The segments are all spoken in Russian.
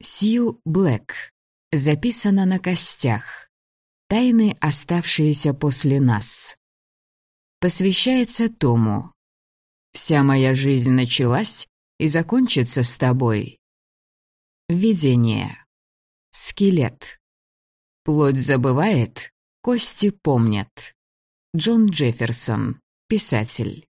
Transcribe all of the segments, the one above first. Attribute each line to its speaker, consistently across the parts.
Speaker 1: Сью Блэк. Записано на костях. Тайны, оставшиеся после нас. Посвящается Тому. Вся моя жизнь началась и закончится с тобой. Видение. Скелет. Плоть забывает, кости помнят. Джон Джефферсон. Писатель.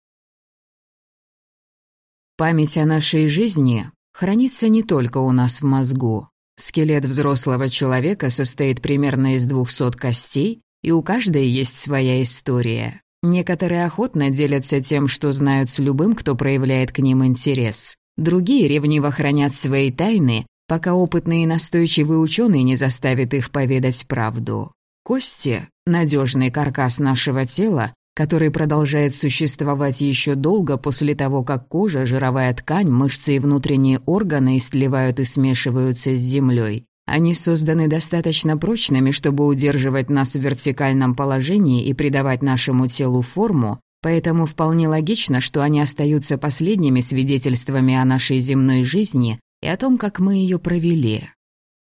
Speaker 1: Память о нашей жизни хранится не только у нас в мозгу. Скелет взрослого человека состоит примерно из двухсот костей, и у каждой есть своя история. Некоторые охотно делятся тем, что знают с любым, кто проявляет к ним интерес. Другие ревниво хранят свои тайны, пока опытный и настойчивый ученый не заставит их поведать правду. Кости – надежный каркас нашего тела, который продолжает существовать еще долго после того, как кожа, жировая ткань, мышцы и внутренние органы истлевают и смешиваются с землей. Они созданы достаточно прочными, чтобы удерживать нас в вертикальном положении и придавать нашему телу форму, поэтому вполне логично, что они остаются последними свидетельствами о нашей земной жизни и о том, как мы ее провели.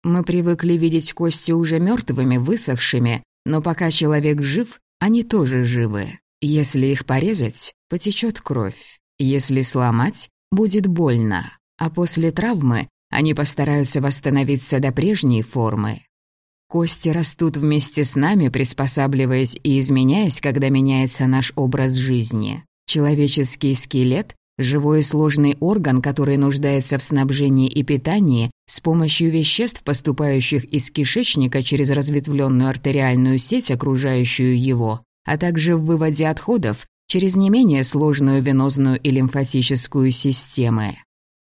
Speaker 1: Мы привыкли видеть кости уже мертвыми, высохшими, но пока человек жив, они тоже живы. Если их порезать, потечет кровь. Если сломать, будет больно. А после травмы они постараются восстановиться до прежней формы. Кости растут вместе с нами, приспосабливаясь и изменяясь, когда меняется наш образ жизни. Человеческий скелет – живой и сложный орган, который нуждается в снабжении и питании с помощью веществ, поступающих из кишечника через разветвленную артериальную сеть, окружающую его, а также в выводе отходов через не менее сложную венозную и лимфатическую системы.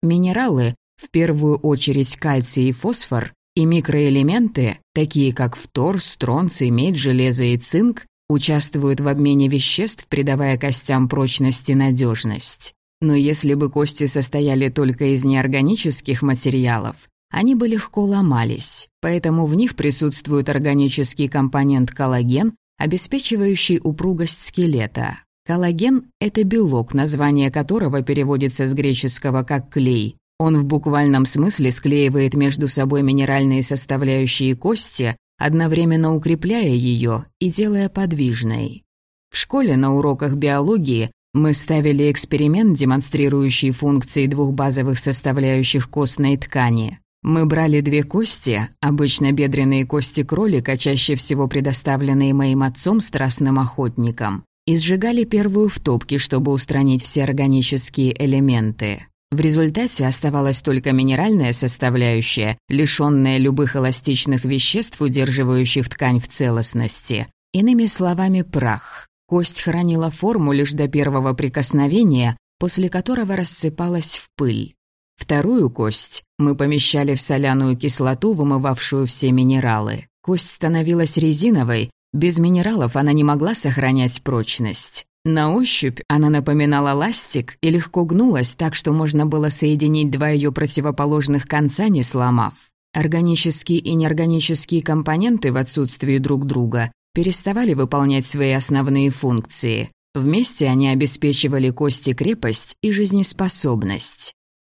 Speaker 1: Минералы, в первую очередь кальций и фосфор, и микроэлементы, такие как фтор, стронций, медь, железо и цинк, участвуют в обмене веществ, придавая костям прочность и надежность. Но если бы кости состояли только из неорганических материалов, они бы легко ломались, поэтому в них присутствует органический компонент коллаген, обеспечивающий упругость скелета. Коллаген – это белок, название которого переводится с греческого как «клей». Он в буквальном смысле склеивает между собой минеральные составляющие кости, одновременно укрепляя ее и делая подвижной. В школе на уроках биологии мы ставили эксперимент, демонстрирующий функции двух базовых составляющих костной ткани. Мы брали две кости, обычно бедренные кости кролика, чаще всего предоставленные моим отцом страстным охотникам, и сжигали первую в топке, чтобы устранить все органические элементы. В результате оставалась только минеральная составляющая, лишённая любых эластичных веществ, удерживающих ткань в целостности. Иными словами, прах. Кость хранила форму лишь до первого прикосновения, после которого рассыпалась в пыль. Вторую кость мы помещали в соляную кислоту, вымывавшую все минералы. Кость становилась резиновой, без минералов она не могла сохранять прочность. На ощупь она напоминала ластик и легко гнулась так, что можно было соединить два ее противоположных конца, не сломав. Органические и неорганические компоненты в отсутствии друг друга переставали выполнять свои основные функции. Вместе они обеспечивали кости крепость и жизнеспособность.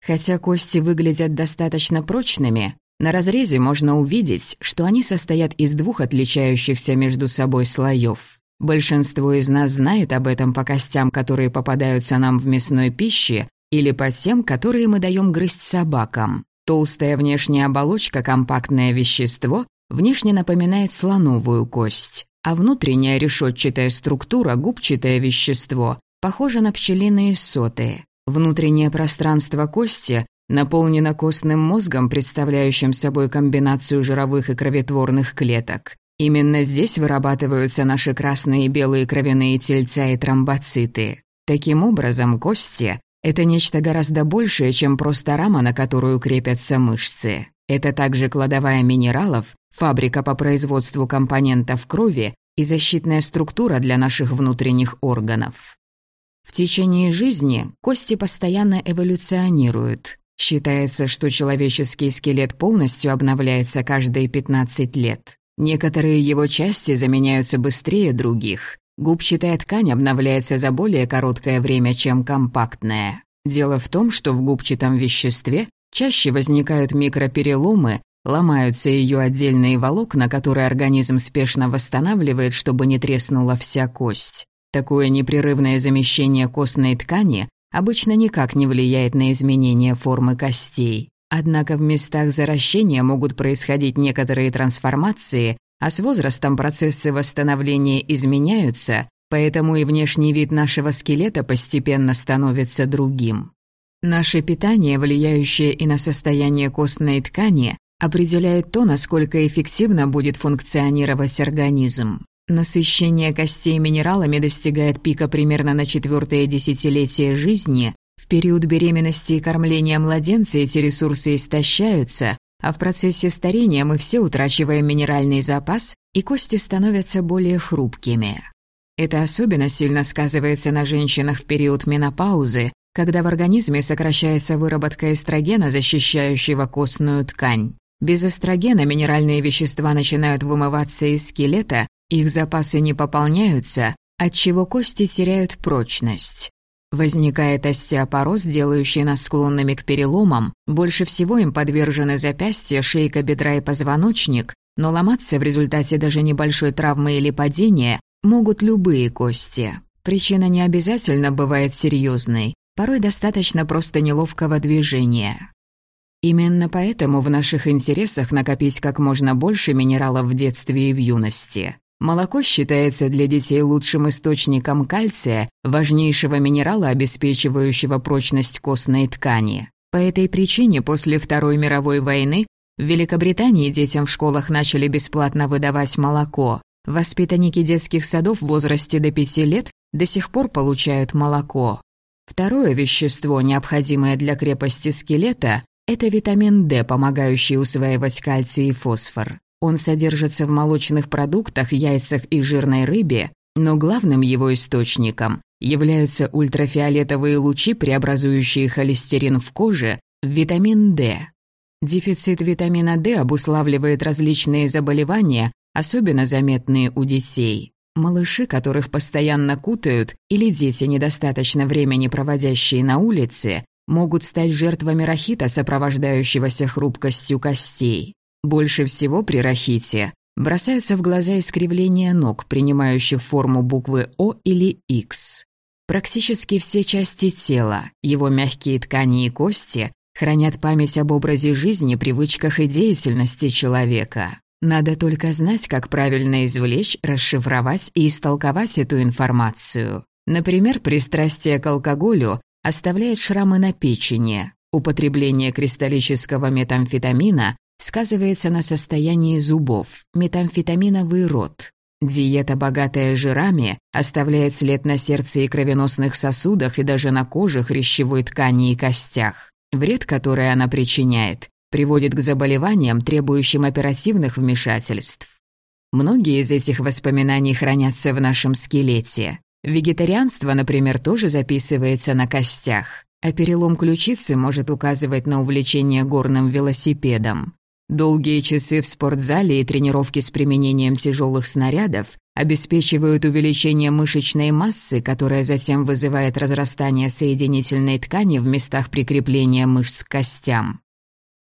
Speaker 1: Хотя кости выглядят достаточно прочными, на разрезе можно увидеть, что они состоят из двух отличающихся между собой слоев. Большинство из нас знает об этом по костям, которые попадаются нам в мясной пище, или по тем, которые мы даем грызть собакам. Толстая внешняя оболочка, компактное вещество, внешне напоминает слоновую кость, а внутренняя решетчатая структура, губчатое вещество, похоже на пчелиные соты. Внутреннее пространство кости наполнено костным мозгом, представляющим собой комбинацию жировых и кроветворных клеток. Именно здесь вырабатываются наши красные и белые кровяные тельца и тромбоциты. Таким образом, кости – это нечто гораздо большее, чем просто рама, на которую крепятся мышцы. Это также кладовая минералов, фабрика по производству компонентов крови и защитная структура для наших внутренних органов. В течение жизни кости постоянно эволюционируют. Считается, что человеческий скелет полностью обновляется каждые 15 лет. Некоторые его части заменяются быстрее других. Губчатая ткань обновляется за более короткое время, чем компактная. Дело в том, что в губчатом веществе чаще возникают микропереломы, ломаются ее отдельные волокна, которые организм спешно восстанавливает, чтобы не треснула вся кость. Такое непрерывное замещение костной ткани обычно никак не влияет на изменение формы костей. Однако в местах заращения могут происходить некоторые трансформации, а с возрастом процессы восстановления изменяются, поэтому и внешний вид нашего скелета постепенно становится другим. Наше питание, влияющее и на состояние костной ткани, определяет то, насколько эффективно будет функционировать организм. Насыщение костей минералами достигает пика примерно на четвертое десятилетие жизни. В период беременности и кормления младенца эти ресурсы истощаются, а в процессе старения мы все утрачиваем минеральный запас, и кости становятся более хрупкими. Это особенно сильно сказывается на женщинах в период менопаузы, когда в организме сокращается выработка эстрогена, защищающего костную ткань. Без эстрогена минеральные вещества начинают вымываться из скелета, их запасы не пополняются, отчего кости теряют прочность. Возникает остеопороз, делающий нас склонными к переломам. Больше всего им подвержены запястья, шейка бедра и позвоночник, но ломаться в результате даже небольшой травмы или падения могут любые кости. Причина не обязательно бывает серьезной, порой достаточно просто неловкого движения. Именно поэтому в наших интересах накопить как можно больше минералов в детстве и в юности. Молоко считается для детей лучшим источником кальция, важнейшего минерала, обеспечивающего прочность костной ткани. По этой причине после Второй мировой войны в Великобритании детям в школах начали бесплатно выдавать молоко. Воспитанники детских садов в возрасте до 5 лет до сих пор получают молоко. Второе вещество, необходимое для крепости скелета, это витамин D, помогающий усваивать кальций и фосфор. Он содержится в молочных продуктах, яйцах и жирной рыбе, но главным его источником являются ультрафиолетовые лучи, преобразующие холестерин в коже в витамин D. Дефицит витамина D обуславливает различные заболевания, особенно заметные у детей. Малыши, которых постоянно кутают, или дети, недостаточно времени проводящие на улице, могут стать жертвами рахита, сопровождающегося хрупкостью костей. Больше всего при рахите бросаются в глаза искривления ног, принимающих форму буквы О или X. Практически все части тела, его мягкие ткани и кости, хранят память об образе жизни, привычках и деятельности человека. Надо только знать, как правильно извлечь, расшифровать и истолковать эту информацию. Например, пристрастие к алкоголю оставляет шрамы на печени. Употребление кристаллического метамфетамина сказывается на состоянии зубов, метамфетаминовый рот. Диета, богатая жирами, оставляет след на сердце и кровеносных сосудах и даже на коже, хрящевой ткани и костях. Вред, который она причиняет, приводит к заболеваниям, требующим оперативных вмешательств. Многие из этих воспоминаний хранятся в нашем скелете. Вегетарианство, например, тоже записывается на костях, а перелом ключицы может указывать на увлечение горным велосипедом. Долгие часы в спортзале и тренировки с применением тяжелых снарядов обеспечивают увеличение мышечной массы, которая затем вызывает разрастание соединительной ткани в местах прикрепления мышц к костям.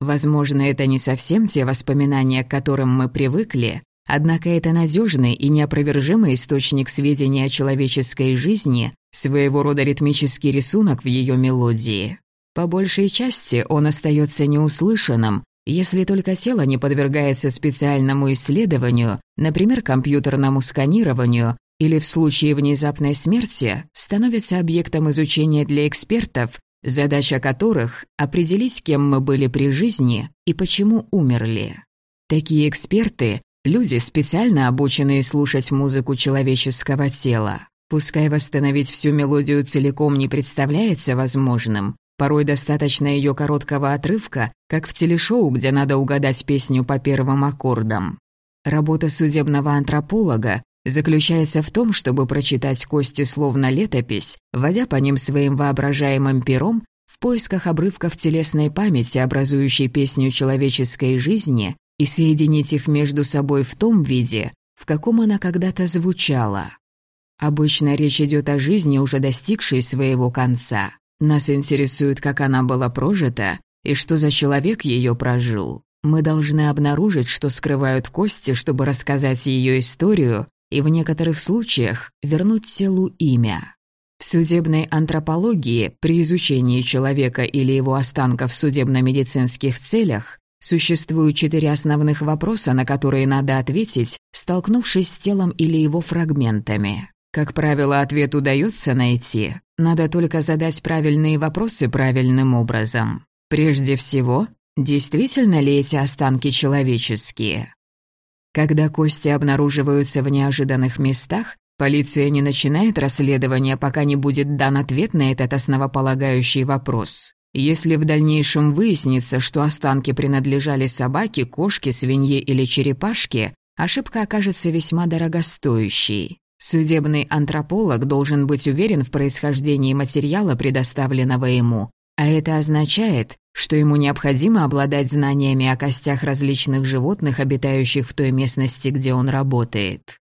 Speaker 1: Возможно, это не совсем те воспоминания, к которым мы привыкли, Однако это надежный и неопровержимый источник сведений о человеческой жизни, своего рода ритмический рисунок в ее мелодии. По большей части он остается неуслышанным, если только тело не подвергается специальному исследованию, например, компьютерному сканированию, или в случае внезапной смерти становится объектом изучения для экспертов, задача которых – определить, кем мы были при жизни и почему умерли. Такие эксперты Люди, специально обученные слушать музыку человеческого тела. Пускай восстановить всю мелодию целиком не представляется возможным, порой достаточно ее короткого отрывка, как в телешоу, где надо угадать песню по первым аккордам. Работа судебного антрополога заключается в том, чтобы прочитать кости словно летопись, вводя по ним своим воображаемым пером в поисках обрывков телесной памяти, образующей песню человеческой жизни, и соединить их между собой в том виде, в каком она когда-то звучала. Обычно речь идет о жизни, уже достигшей своего конца. Нас интересует, как она была прожита, и что за человек ее прожил. Мы должны обнаружить, что скрывают кости, чтобы рассказать ее историю и в некоторых случаях вернуть телу имя. В судебной антропологии при изучении человека или его останков в судебно-медицинских целях существуют четыре основных вопроса, на которые надо ответить, столкнувшись с телом или его фрагментами. Как правило, ответ удается найти. Надо только задать правильные вопросы правильным образом. Прежде всего, действительно ли эти останки человеческие? Когда кости обнаруживаются в неожиданных местах, Полиция не начинает расследование, пока не будет дан ответ на этот основополагающий вопрос. Если в дальнейшем выяснится, что останки принадлежали собаке, кошке, свинье или черепашке, ошибка окажется весьма дорогостоящей. Судебный антрополог должен быть уверен в происхождении материала, предоставленного ему, а это означает, что ему необходимо обладать знаниями о костях различных животных, обитающих в той местности, где он работает.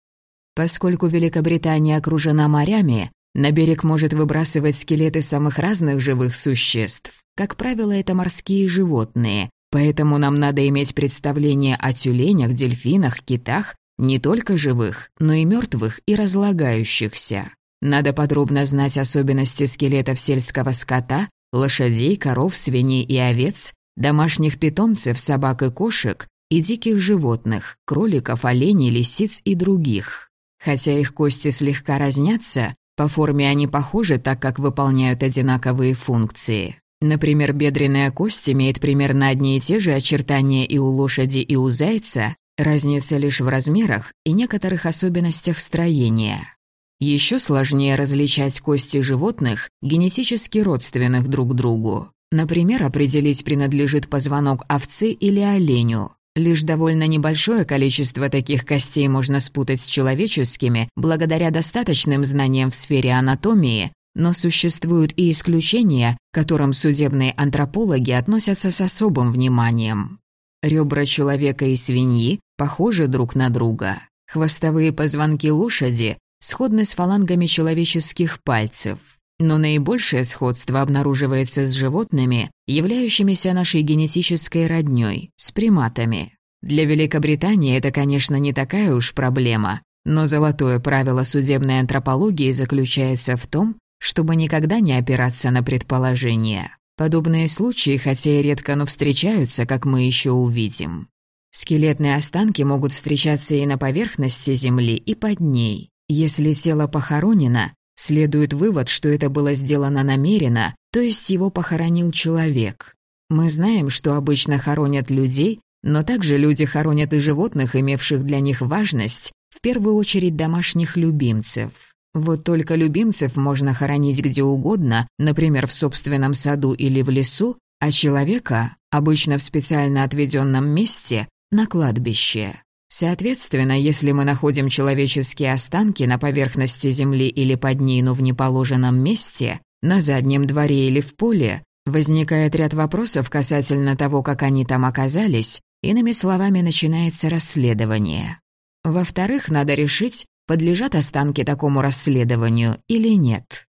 Speaker 1: Поскольку Великобритания окружена морями, на берег может выбрасывать скелеты самых разных живых существ. Как правило, это морские животные, поэтому нам надо иметь представление о тюленях, дельфинах, китах, не только живых, но и мертвых и разлагающихся. Надо подробно знать особенности скелетов сельского скота, лошадей, коров, свиней и овец, домашних питомцев, собак и кошек и диких животных, кроликов, оленей, лисиц и других. Хотя их кости слегка разнятся, по форме они похожи, так как выполняют одинаковые функции. Например, бедренная кость имеет примерно одни и те же очертания и у лошади, и у зайца, разница лишь в размерах и некоторых особенностях строения. Еще сложнее различать кости животных, генетически родственных друг другу. Например, определить, принадлежит позвонок овцы или оленю. Лишь довольно небольшое количество таких костей можно спутать с человеческими благодаря достаточным знаниям в сфере анатомии, но существуют и исключения, к которым судебные антропологи относятся с особым вниманием. Ребра человека и свиньи похожи друг на друга. Хвостовые позвонки лошади сходны с фалангами человеческих пальцев. Но наибольшее сходство обнаруживается с животными, являющимися нашей генетической роднёй, с приматами. Для Великобритании это, конечно, не такая уж проблема, но золотое правило судебной антропологии заключается в том, чтобы никогда не опираться на предположения. Подобные случаи, хотя и редко, но встречаются, как мы еще увидим. Скелетные останки могут встречаться и на поверхности Земли, и под ней. Если тело похоронено, Следует вывод, что это было сделано намеренно, то есть его похоронил человек. Мы знаем, что обычно хоронят людей, но также люди хоронят и животных, имевших для них важность, в первую очередь домашних любимцев. Вот только любимцев можно хоронить где угодно, например, в собственном саду или в лесу, а человека, обычно в специально отведенном месте, на кладбище. Соответственно, если мы находим человеческие останки на поверхности земли или под ней, но в неположенном месте, на заднем дворе или в поле, возникает ряд вопросов касательно того, как они там оказались, иными словами, начинается расследование. Во-вторых, надо решить, подлежат останки такому расследованию или нет.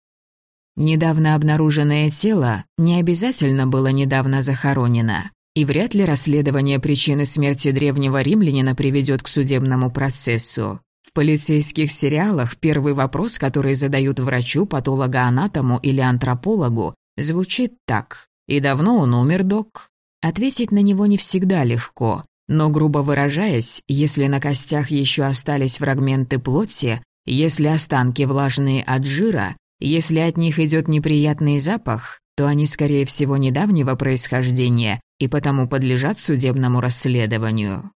Speaker 1: Недавно обнаруженное тело не обязательно было недавно захоронено. И вряд ли расследование причины смерти древнего римлянина приведет к судебному процессу. В полицейских сериалах первый вопрос, который задают врачу, патологоанатому или антропологу, звучит так. «И давно он умер, док?» Ответить на него не всегда легко, но, грубо выражаясь, если на костях еще остались фрагменты плоти, если останки влажные от жира, если от них идет неприятный запах, то они, скорее всего, недавнего происхождения и потому подлежат судебному расследованию.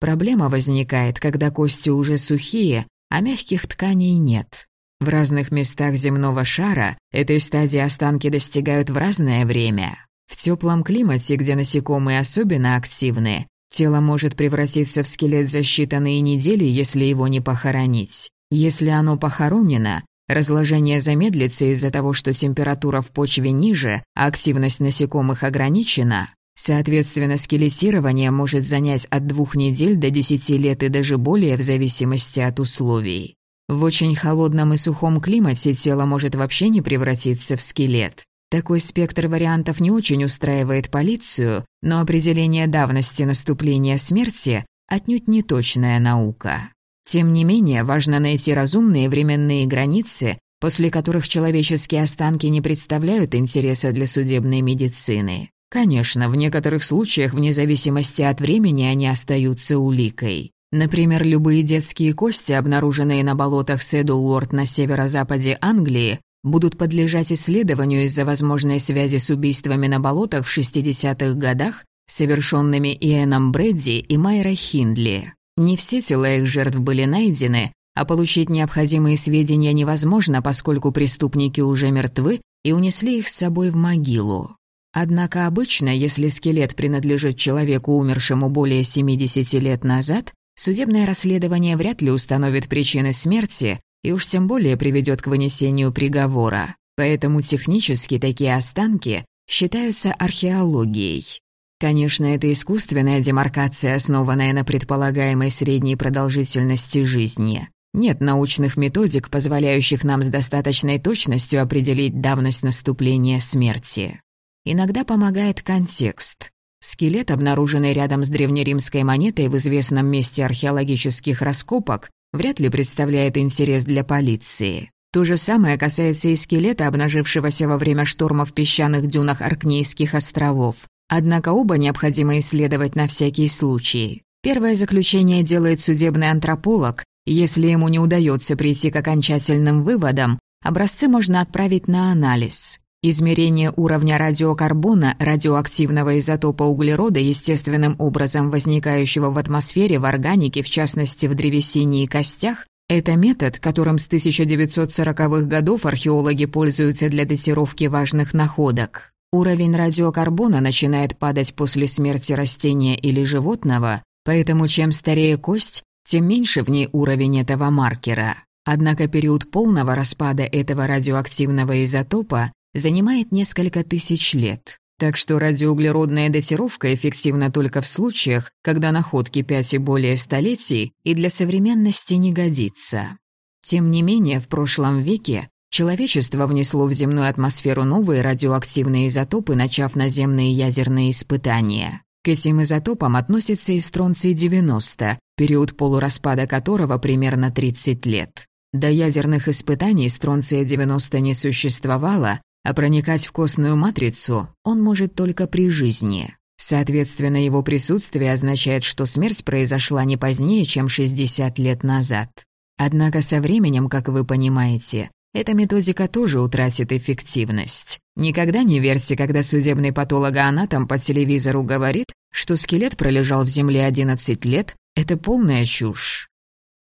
Speaker 1: Проблема возникает, когда кости уже сухие, а мягких тканей нет. В разных местах земного шара этой стадии останки достигают в разное время. В теплом климате, где насекомые особенно активны, тело может превратиться в скелет за считанные недели, если его не похоронить. Если оно похоронено, разложение замедлится из-за того, что температура в почве ниже, а активность насекомых ограничена, Соответственно, скелетирование может занять от двух недель до десяти лет и даже более в зависимости от условий. В очень холодном и сухом климате тело может вообще не превратиться в скелет. Такой спектр вариантов не очень устраивает полицию, но определение давности наступления смерти отнюдь не точная наука. Тем не менее, важно найти разумные временные границы, после которых человеческие останки не представляют интереса для судебной медицины. Конечно, в некоторых случаях, вне зависимости от времени, они остаются уликой. Например, любые детские кости, обнаруженные на болотах Седулворд на северо-западе Англии, будут подлежать исследованию из-за возможной связи с убийствами на болотах в 60-х годах, совершенными Иэном Брэдди и Майра Хиндли. Не все тела их жертв были найдены, а получить необходимые сведения невозможно, поскольку преступники уже мертвы и унесли их с собой в могилу. Однако обычно, если скелет принадлежит человеку, умершему более 70 лет назад, судебное расследование вряд ли установит причины смерти и уж тем более приведет к вынесению приговора. Поэтому технически такие останки считаются археологией. Конечно, это искусственная демаркация, основанная на предполагаемой средней продолжительности жизни. Нет научных методик, позволяющих нам с достаточной точностью определить давность наступления смерти. Иногда помогает контекст. Скелет, обнаруженный рядом с древнеримской монетой в известном месте археологических раскопок, вряд ли представляет интерес для полиции. То же самое касается и скелета, обнажившегося во время шторма в песчаных дюнах Аркнейских островов. Однако оба необходимо исследовать на всякий случай. Первое заключение делает судебный антрополог. Если ему не удается прийти к окончательным выводам, образцы можно отправить на анализ. Измерение уровня радиокарбона, радиоактивного изотопа углерода, естественным образом возникающего в атмосфере, в органике, в частности в древесине и костях, это метод, которым с 1940-х годов археологи пользуются для датировки важных находок. Уровень радиокарбона начинает падать после смерти растения или животного, поэтому чем старее кость, тем меньше в ней уровень этого маркера. Однако период полного распада этого радиоактивного изотопа занимает несколько тысяч лет. Так что радиоуглеродная датировка эффективна только в случаях, когда находки 5 и более столетий и для современности не годится. Тем не менее, в прошлом веке человечество внесло в земную атмосферу новые радиоактивные изотопы, начав наземные ядерные испытания. К этим изотопам относится и стронций-90, период полураспада которого примерно 30 лет. До ядерных испытаний стронция-90 не существовало, а проникать в костную матрицу он может только при жизни. Соответственно, его присутствие означает, что смерть произошла не позднее, чем 60 лет назад. Однако со временем, как вы понимаете, эта методика тоже утратит эффективность. Никогда не верьте, когда судебный патологоанатом по телевизору говорит, что скелет пролежал в земле 11 лет, это полная чушь.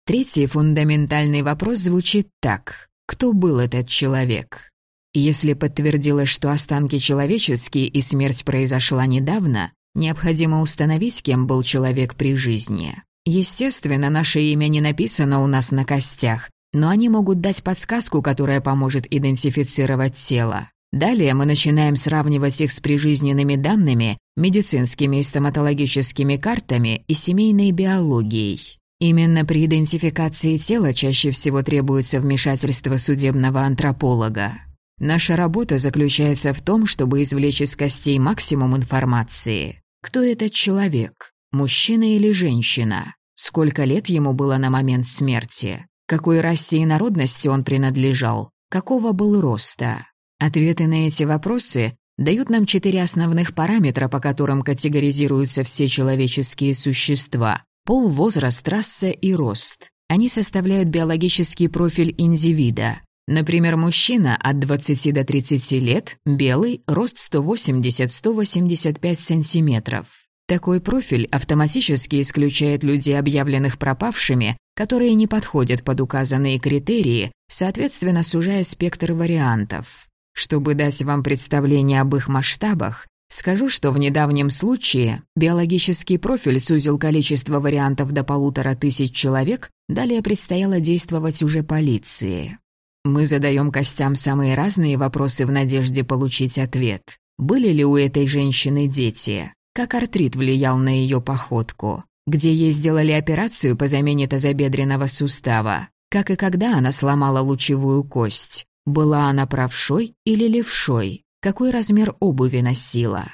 Speaker 1: Третий фундаментальный вопрос звучит так. Кто был этот человек? Если подтвердилось, что останки человеческие и смерть произошла недавно, необходимо установить, кем был человек при жизни. Естественно, наше имя не написано у нас на костях, но они могут дать подсказку, которая поможет идентифицировать тело. Далее мы начинаем сравнивать их с прижизненными данными, медицинскими и стоматологическими картами и семейной биологией. Именно при идентификации тела чаще всего требуется вмешательство судебного антрополога. Наша работа заключается в том, чтобы извлечь из костей максимум информации. Кто этот человек? Мужчина или женщина? Сколько лет ему было на момент смерти? Какой расе и народности он принадлежал? Какого был роста? Ответы на эти вопросы дают нам четыре основных параметра, по которым категоризируются все человеческие существа. Пол, возраст, раса и рост. Они составляют биологический профиль индивида. Например, мужчина от 20 до 30 лет, белый, рост 180-185 сантиметров. Такой профиль автоматически исключает людей, объявленных пропавшими, которые не подходят под указанные критерии, соответственно, сужая спектр вариантов. Чтобы дать вам представление об их масштабах, скажу, что в недавнем случае биологический профиль сузил количество вариантов до полутора тысяч человек, далее предстояло действовать уже полиции. Мы задаем костям самые разные вопросы в надежде получить ответ. Были ли у этой женщины дети? Как артрит влиял на ее походку? Где ей сделали операцию по замене тазобедренного сустава? Как и когда она сломала лучевую кость? Была она правшой или левшой? какой размер обуви носила.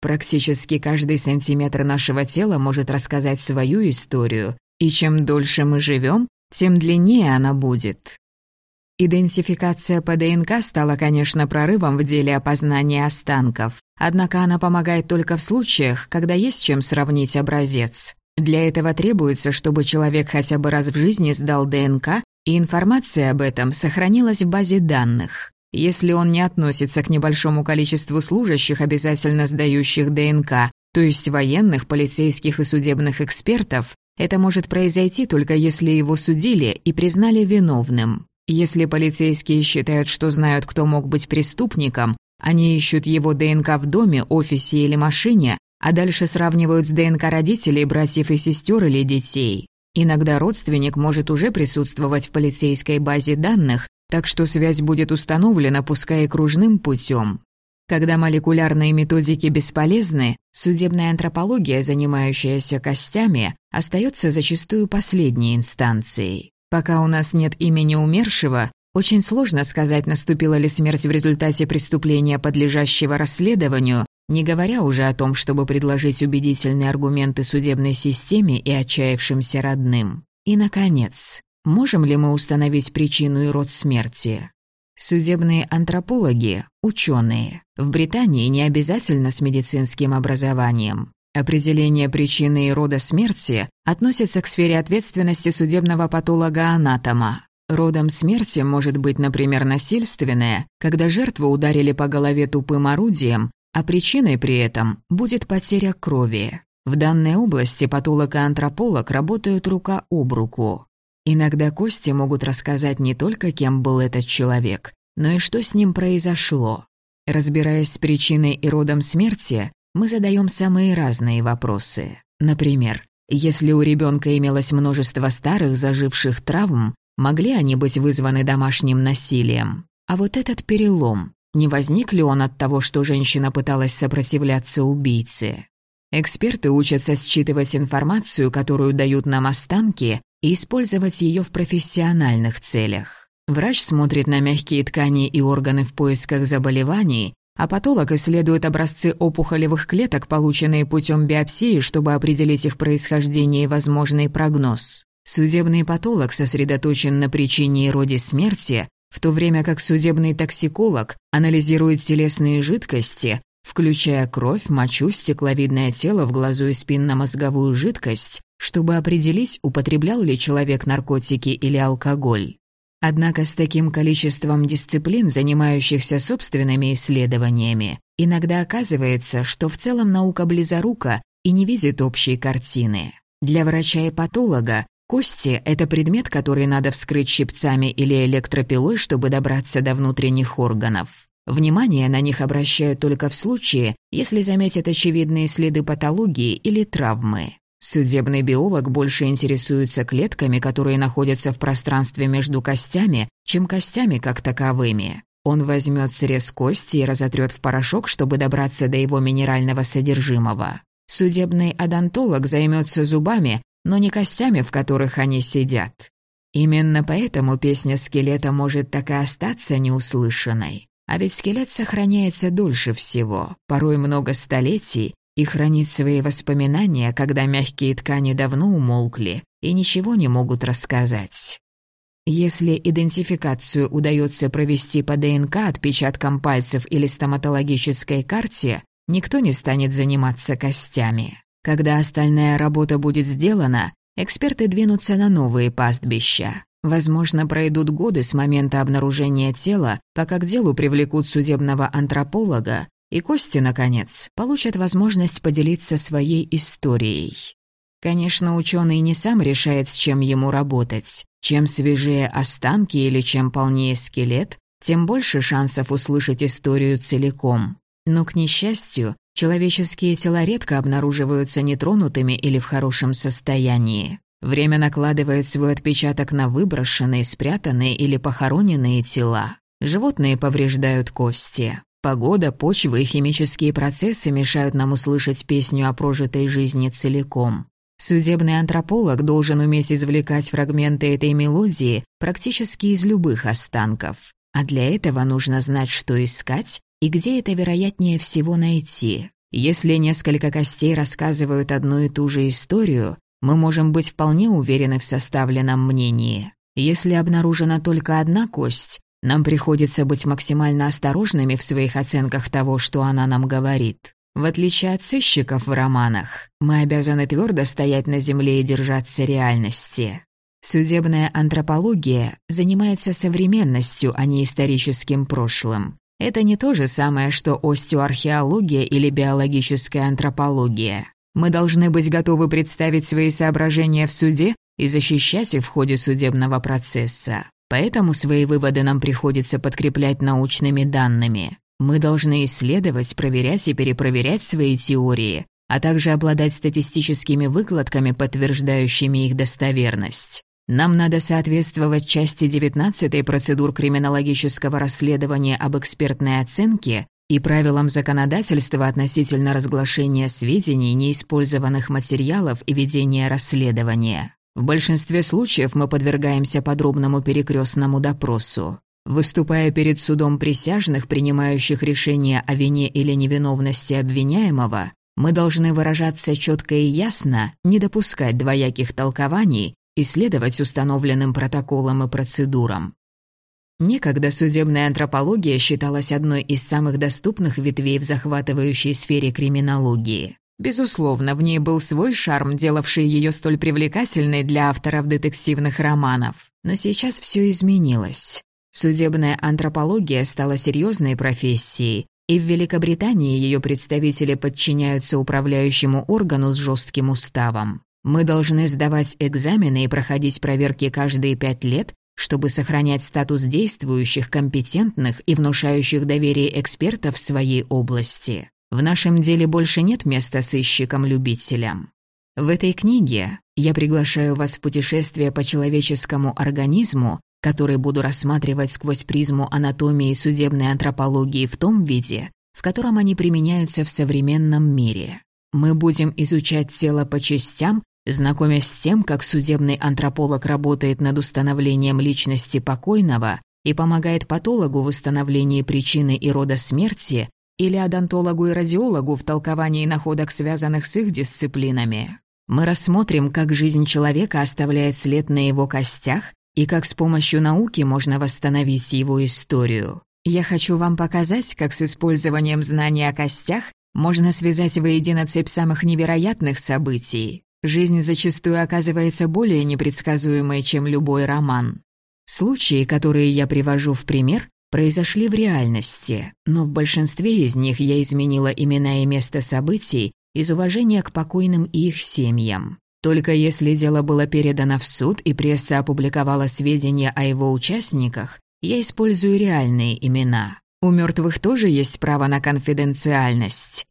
Speaker 1: Практически каждый сантиметр нашего тела может рассказать свою историю, и чем дольше мы живем, тем длиннее она будет. Идентификация по ДНК стала, конечно, прорывом в деле опознания останков, однако она помогает только в случаях, когда есть чем сравнить образец. Для этого требуется, чтобы человек хотя бы раз в жизни сдал ДНК, и информация об этом сохранилась в базе данных. Если он не относится к небольшому количеству служащих, обязательно сдающих ДНК, то есть военных, полицейских и судебных экспертов, это может произойти только если его судили и признали виновным. Если полицейские считают, что знают, кто мог быть преступником, они ищут его ДНК в доме, офисе или машине, а дальше сравнивают с ДНК родителей, братьев и сестер или детей. Иногда родственник может уже присутствовать в полицейской базе данных, так что связь будет установлена, пускай и кружным путем. Когда молекулярные методики бесполезны, судебная антропология, занимающаяся костями, остается зачастую последней инстанцией. Пока у нас нет имени умершего, очень сложно сказать, наступила ли смерть в результате преступления, подлежащего расследованию, не говоря уже о том, чтобы предложить убедительные аргументы судебной системе и отчаявшимся родным. И, наконец, Можем ли мы установить причину и род смерти? Судебные антропологи – ученые. В Британии не обязательно с медицинским образованием. Определение причины и рода смерти относится к сфере ответственности судебного патолога-анатома. Родом смерти может быть, например, насильственное, когда жертву ударили по голове тупым орудием, а причиной при этом будет потеря крови. В данной области патолог и антрополог работают рука об руку. Иногда кости могут рассказать не только, кем был этот человек, но и что с ним произошло. Разбираясь с причиной и родом смерти, мы задаем самые разные вопросы. Например, если у ребенка имелось множество старых заживших травм, могли они быть вызваны домашним насилием? А вот этот перелом, не возник ли он от того, что женщина пыталась сопротивляться убийце? Эксперты учатся считывать информацию, которую дают нам останки, и использовать ее в профессиональных целях. Врач смотрит на мягкие ткани и органы в поисках заболеваний, а патолог исследует образцы опухолевых клеток, полученные путем биопсии, чтобы определить их происхождение и возможный прогноз. Судебный патолог сосредоточен на причине и роде смерти, в то время как судебный токсиколог анализирует телесные жидкости, включая кровь, мочу, стекловидное тело в глазу и спинномозговую жидкость, чтобы определить, употреблял ли человек наркотики или алкоголь. Однако с таким количеством дисциплин, занимающихся собственными исследованиями, иногда оказывается, что в целом наука близорука и не видит общей картины. Для врача и патолога кости – это предмет, который надо вскрыть щипцами или электропилой, чтобы добраться до внутренних органов. Внимание на них обращают только в случае, если заметят очевидные следы патологии или травмы. Судебный биолог больше интересуется клетками, которые находятся в пространстве между костями, чем костями как таковыми. Он возьмет срез кости и разотрет в порошок, чтобы добраться до его минерального содержимого. Судебный одонтолог займется зубами, но не костями, в которых они сидят. Именно поэтому песня скелета может так и остаться неуслышанной. А ведь скелет сохраняется дольше всего, порой много столетий, и хранит свои воспоминания, когда мягкие ткани давно умолкли и ничего не могут рассказать. Если идентификацию удается провести по ДНК, отпечаткам пальцев или стоматологической карте, никто не станет заниматься костями. Когда остальная работа будет сделана, эксперты двинутся на новые пастбища. Возможно, пройдут годы с момента обнаружения тела, пока к делу привлекут судебного антрополога, и Кости, наконец, получат возможность поделиться своей историей. Конечно, ученый не сам решает, с чем ему работать. Чем свежее останки или чем полнее скелет, тем больше шансов услышать историю целиком. Но, к несчастью, человеческие тела редко обнаруживаются нетронутыми или в хорошем состоянии. Время накладывает свой отпечаток на выброшенные, спрятанные или похороненные тела. Животные повреждают кости. Погода, почва и химические процессы мешают нам услышать песню о прожитой жизни целиком. Судебный антрополог должен уметь извлекать фрагменты этой мелодии практически из любых останков. А для этого нужно знать, что искать и где это вероятнее всего найти. Если несколько костей рассказывают одну и ту же историю, мы можем быть вполне уверены в составленном мнении. Если обнаружена только одна кость, нам приходится быть максимально осторожными в своих оценках того, что она нам говорит. В отличие от сыщиков в романах, мы обязаны твердо стоять на земле и держаться реальности. Судебная антропология занимается современностью, а не историческим прошлым. Это не то же самое, что остеоархеология или биологическая антропология. Мы должны быть готовы представить свои соображения в суде и защищать их в ходе судебного процесса. Поэтому свои выводы нам приходится подкреплять научными данными. Мы должны исследовать, проверять и перепроверять свои теории, а также обладать статистическими выкладками, подтверждающими их достоверность. Нам надо соответствовать части 19 процедур криминологического расследования об экспертной оценке и правилам законодательства относительно разглашения сведений, неиспользованных материалов и ведения расследования. В большинстве случаев мы подвергаемся подробному перекрестному допросу. Выступая перед судом присяжных, принимающих решение о вине или невиновности обвиняемого, мы должны выражаться четко и ясно, не допускать двояких толкований и следовать установленным протоколам и процедурам. Некогда судебная антропология считалась одной из самых доступных ветвей в захватывающей сфере криминологии. Безусловно, в ней был свой шарм, делавший ее столь привлекательной для авторов детективных романов. Но сейчас все изменилось. Судебная антропология стала серьезной профессией, и в Великобритании ее представители подчиняются управляющему органу с жестким уставом. Мы должны сдавать экзамены и проходить проверки каждые пять лет, чтобы сохранять статус действующих, компетентных и внушающих доверие экспертов в своей области. В нашем деле больше нет места сыщикам-любителям. В этой книге я приглашаю вас в путешествие по человеческому организму, который буду рассматривать сквозь призму анатомии и судебной антропологии в том виде, в котором они применяются в современном мире. Мы будем изучать тело по частям, знакомясь с тем, как судебный антрополог работает над установлением личности покойного и помогает патологу в восстановлении причины и рода смерти, или одонтологу и радиологу в толковании находок, связанных с их дисциплинами. Мы рассмотрим, как жизнь человека оставляет след на его костях и как с помощью науки можно восстановить его историю. Я хочу вам показать, как с использованием знаний о костях можно связать воедино цепь самых невероятных событий. Жизнь зачастую оказывается более непредсказуемой, чем любой роман. Случаи, которые я привожу в пример, произошли в реальности, но в большинстве из них я изменила имена и место событий из уважения к покойным и их семьям. Только если дело было передано в суд и пресса опубликовала сведения о его участниках, я использую реальные имена. У мертвых тоже есть право на конфиденциальность.